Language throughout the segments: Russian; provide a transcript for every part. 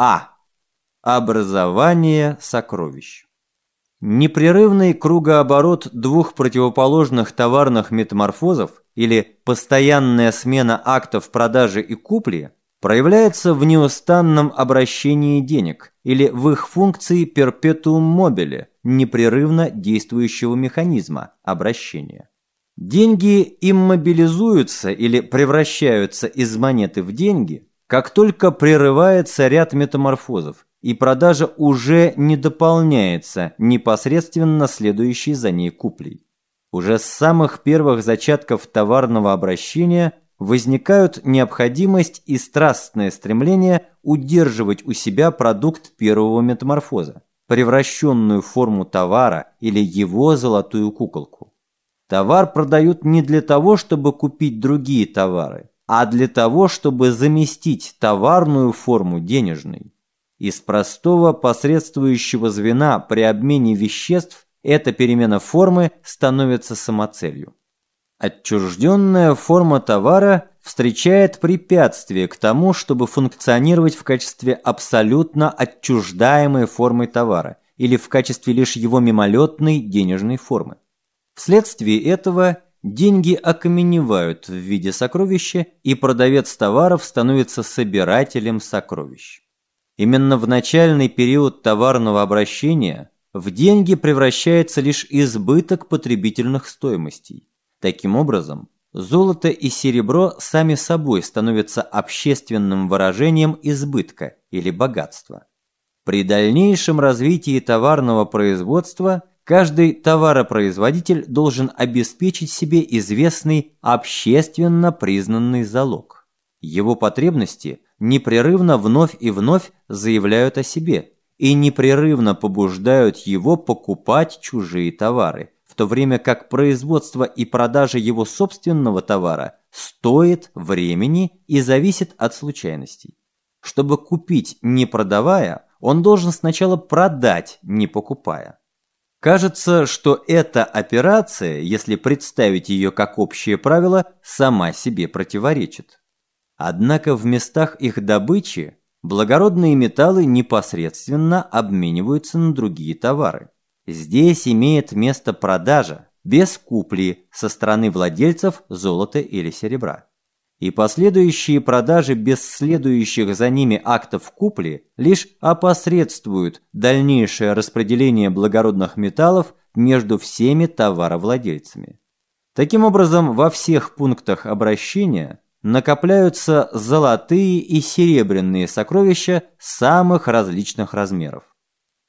А. Образование сокровищ. Непрерывный кругооборот двух противоположных товарных метаморфозов или постоянная смена актов продажи и купли проявляется в неустанном обращении денег или в их функции перпетуум мобиле, непрерывно действующего механизма обращения. Деньги иммобилизуются или превращаются из монеты в деньги, как только прерывается ряд метаморфозов, и продажа уже не дополняется непосредственно следующей за ней куплей. Уже с самых первых зачатков товарного обращения возникают необходимость и страстное стремление удерживать у себя продукт первого метаморфоза, превращенную форму товара или его золотую куколку. Товар продают не для того, чтобы купить другие товары, а для того, чтобы заместить товарную форму денежной. Из простого посредствующего звена при обмене веществ эта перемена формы становится самоцелью. Отчужденная форма товара встречает препятствие к тому, чтобы функционировать в качестве абсолютно отчуждаемой формы товара или в качестве лишь его мимолетной денежной формы. Вследствие этого деньги окаменевают в виде сокровища, и продавец товаров становится собирателем сокровищ. Именно в начальный период товарного обращения в деньги превращается лишь избыток потребительных стоимостей. Таким образом, золото и серебро сами собой становятся общественным выражением избытка или богатства. При дальнейшем развитии товарного производства Каждый товаропроизводитель должен обеспечить себе известный общественно признанный залог. Его потребности непрерывно вновь и вновь заявляют о себе и непрерывно побуждают его покупать чужие товары, в то время как производство и продажа его собственного товара стоит времени и зависит от случайностей. Чтобы купить не продавая, он должен сначала продать не покупая. Кажется, что эта операция, если представить ее как общее правило, сама себе противоречит. Однако в местах их добычи благородные металлы непосредственно обмениваются на другие товары. Здесь имеет место продажа, без купли со стороны владельцев золота или серебра и последующие продажи без следующих за ними актов купли лишь опосредствуют дальнейшее распределение благородных металлов между всеми товаровладельцами. Таким образом, во всех пунктах обращения накопляются золотые и серебряные сокровища самых различных размеров.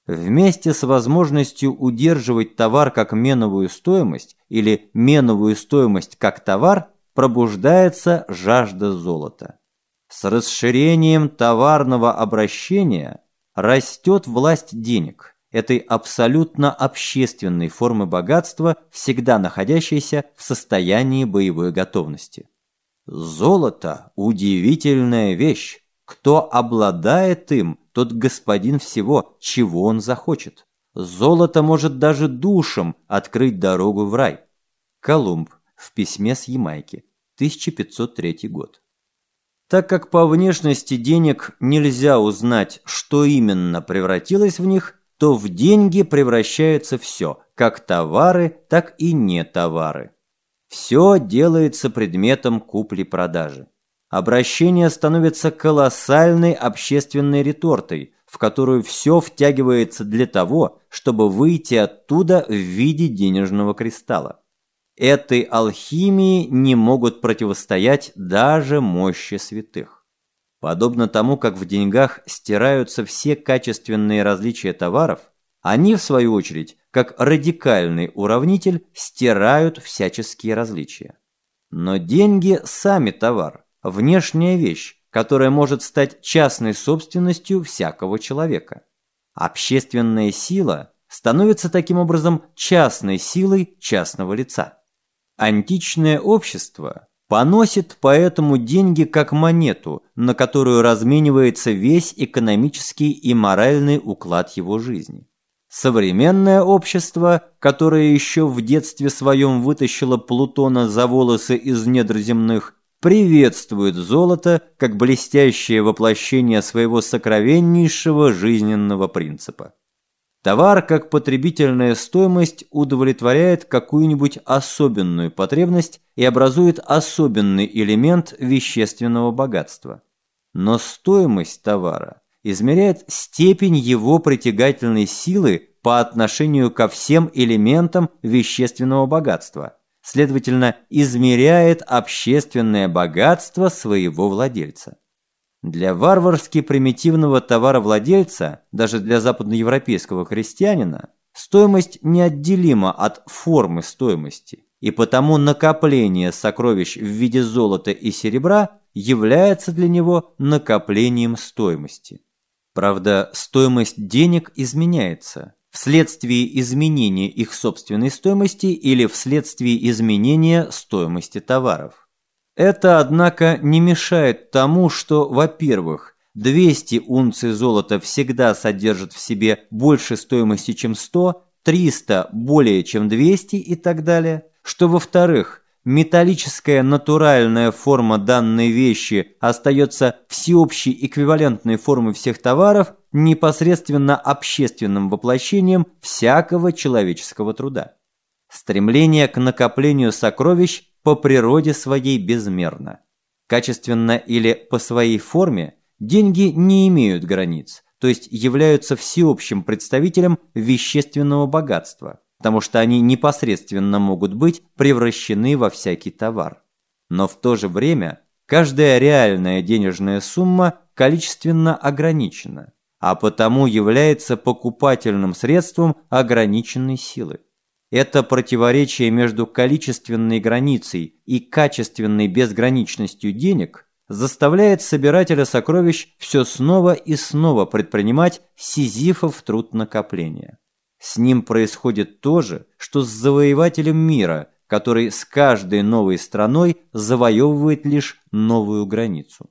Вместе с возможностью удерживать товар как меновую стоимость или меновую стоимость как товар – пробуждается жажда золота. С расширением товарного обращения растет власть денег, этой абсолютно общественной формы богатства, всегда находящейся в состоянии боевой готовности. Золото – удивительная вещь. Кто обладает им, тот господин всего, чего он захочет. Золото может даже душам открыть дорогу в рай. Колумб в письме с Ямайки. 1503 год. Так как по внешности денег нельзя узнать, что именно превратилось в них, то в деньги превращается все, как товары, так и не товары. Все делается предметом купли-продажи. Обращение становится колоссальной общественной ретортой, в которую все втягивается для того, чтобы выйти оттуда в виде денежного кристалла. Этой алхимии не могут противостоять даже мощи святых. Подобно тому, как в деньгах стираются все качественные различия товаров, они, в свою очередь, как радикальный уравнитель, стирают всяческие различия. Но деньги – сами товар, внешняя вещь, которая может стать частной собственностью всякого человека. Общественная сила становится таким образом частной силой частного лица. Античное общество поносит поэтому деньги как монету, на которую разменивается весь экономический и моральный уклад его жизни. Современное общество, которое еще в детстве своем вытащило Плутона за волосы из недр земных, приветствует золото как блестящее воплощение своего сокровеннейшего жизненного принципа. Товар как потребительная стоимость удовлетворяет какую-нибудь особенную потребность и образует особенный элемент вещественного богатства. Но стоимость товара измеряет степень его притягательной силы по отношению ко всем элементам вещественного богатства, следовательно, измеряет общественное богатство своего владельца. Для варварски примитивного товаровладельца, даже для западноевропейского крестьянина, стоимость неотделима от формы стоимости, и потому накопление сокровищ в виде золота и серебра является для него накоплением стоимости. Правда, стоимость денег изменяется вследствие изменения их собственной стоимости или вследствие изменения стоимости товаров. Это, однако, не мешает тому, что, во-первых, 200 унций золота всегда содержат в себе больше стоимости, чем 100, 300 более, чем 200 и так далее, что, во-вторых, металлическая натуральная форма данной вещи остается всеобщей эквивалентной формой всех товаров, непосредственно общественным воплощением всякого человеческого труда. Стремление к накоплению сокровищ по природе своей безмерно. Качественно или по своей форме деньги не имеют границ, то есть являются всеобщим представителем вещественного богатства, потому что они непосредственно могут быть превращены во всякий товар. Но в то же время каждая реальная денежная сумма количественно ограничена, а потому является покупательным средством ограниченной силы. Это противоречие между количественной границей и качественной безграничностью денег заставляет собирателя сокровищ все снова и снова предпринимать сизифов труд накопления. С ним происходит то же, что с завоевателем мира, который с каждой новой страной завоевывает лишь новую границу.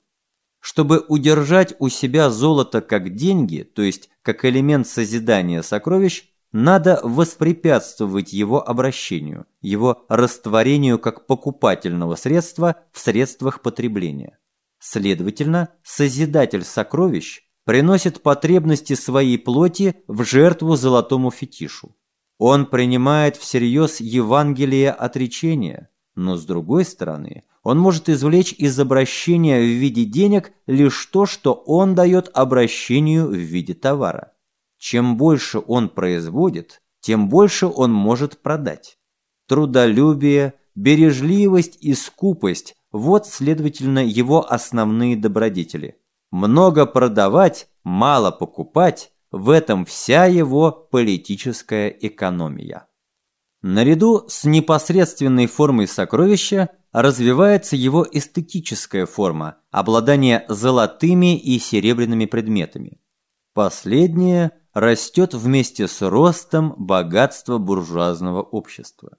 Чтобы удержать у себя золото как деньги, то есть как элемент созидания сокровищ, надо воспрепятствовать его обращению, его растворению как покупательного средства в средствах потребления. Следовательно, Созидатель сокровищ приносит потребности своей плоти в жертву золотому фетишу. Он принимает всерьез Евангелие отречения, но с другой стороны, он может извлечь из обращения в виде денег лишь то, что он дает обращению в виде товара. Чем больше он производит, тем больше он может продать. Трудолюбие, бережливость и скупость – вот, следовательно, его основные добродетели. Много продавать, мало покупать – в этом вся его политическая экономия. Наряду с непосредственной формой сокровища развивается его эстетическая форма – обладание золотыми и серебряными предметами. Последнее растет вместе с ростом богатства буржуазного общества.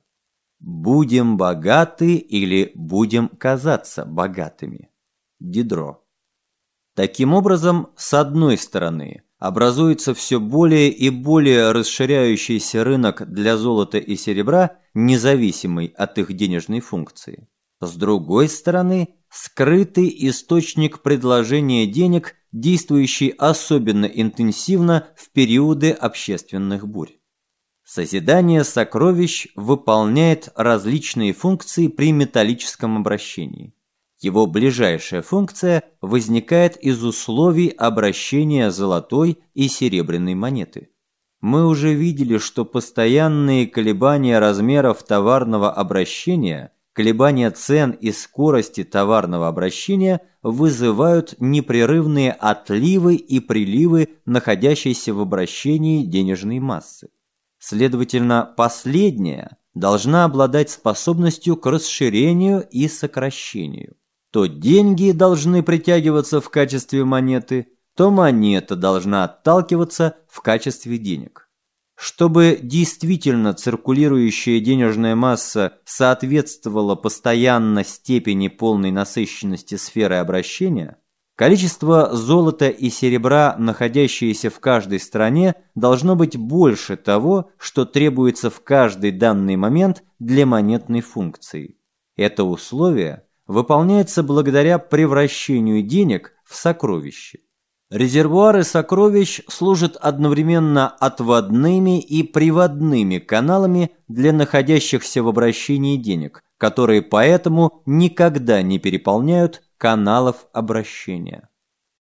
Будем богаты или будем казаться богатыми. Дидро. Таким образом, с одной стороны, образуется все более и более расширяющийся рынок для золота и серебра, независимый от их денежной функции. С другой стороны, скрытый источник предложения денег действующий особенно интенсивно в периоды общественных бурь. Созидание сокровищ выполняет различные функции при металлическом обращении. Его ближайшая функция возникает из условий обращения золотой и серебряной монеты. Мы уже видели, что постоянные колебания размеров товарного обращения – колебания цен и скорости товарного обращения вызывают непрерывные отливы и приливы находящейся в обращении денежной массы. Следовательно, последняя должна обладать способностью к расширению и сокращению. То деньги должны притягиваться в качестве монеты, то монета должна отталкиваться в качестве денег. Чтобы действительно циркулирующая денежная масса соответствовала постоянно степени полной насыщенности сферы обращения, количество золота и серебра, находящиеся в каждой стране, должно быть больше того, что требуется в каждый данный момент для монетной функции. Это условие выполняется благодаря превращению денег в сокровища. Резервуары сокровищ служат одновременно отводными и приводными каналами для находящихся в обращении денег, которые поэтому никогда не переполняют каналов обращения.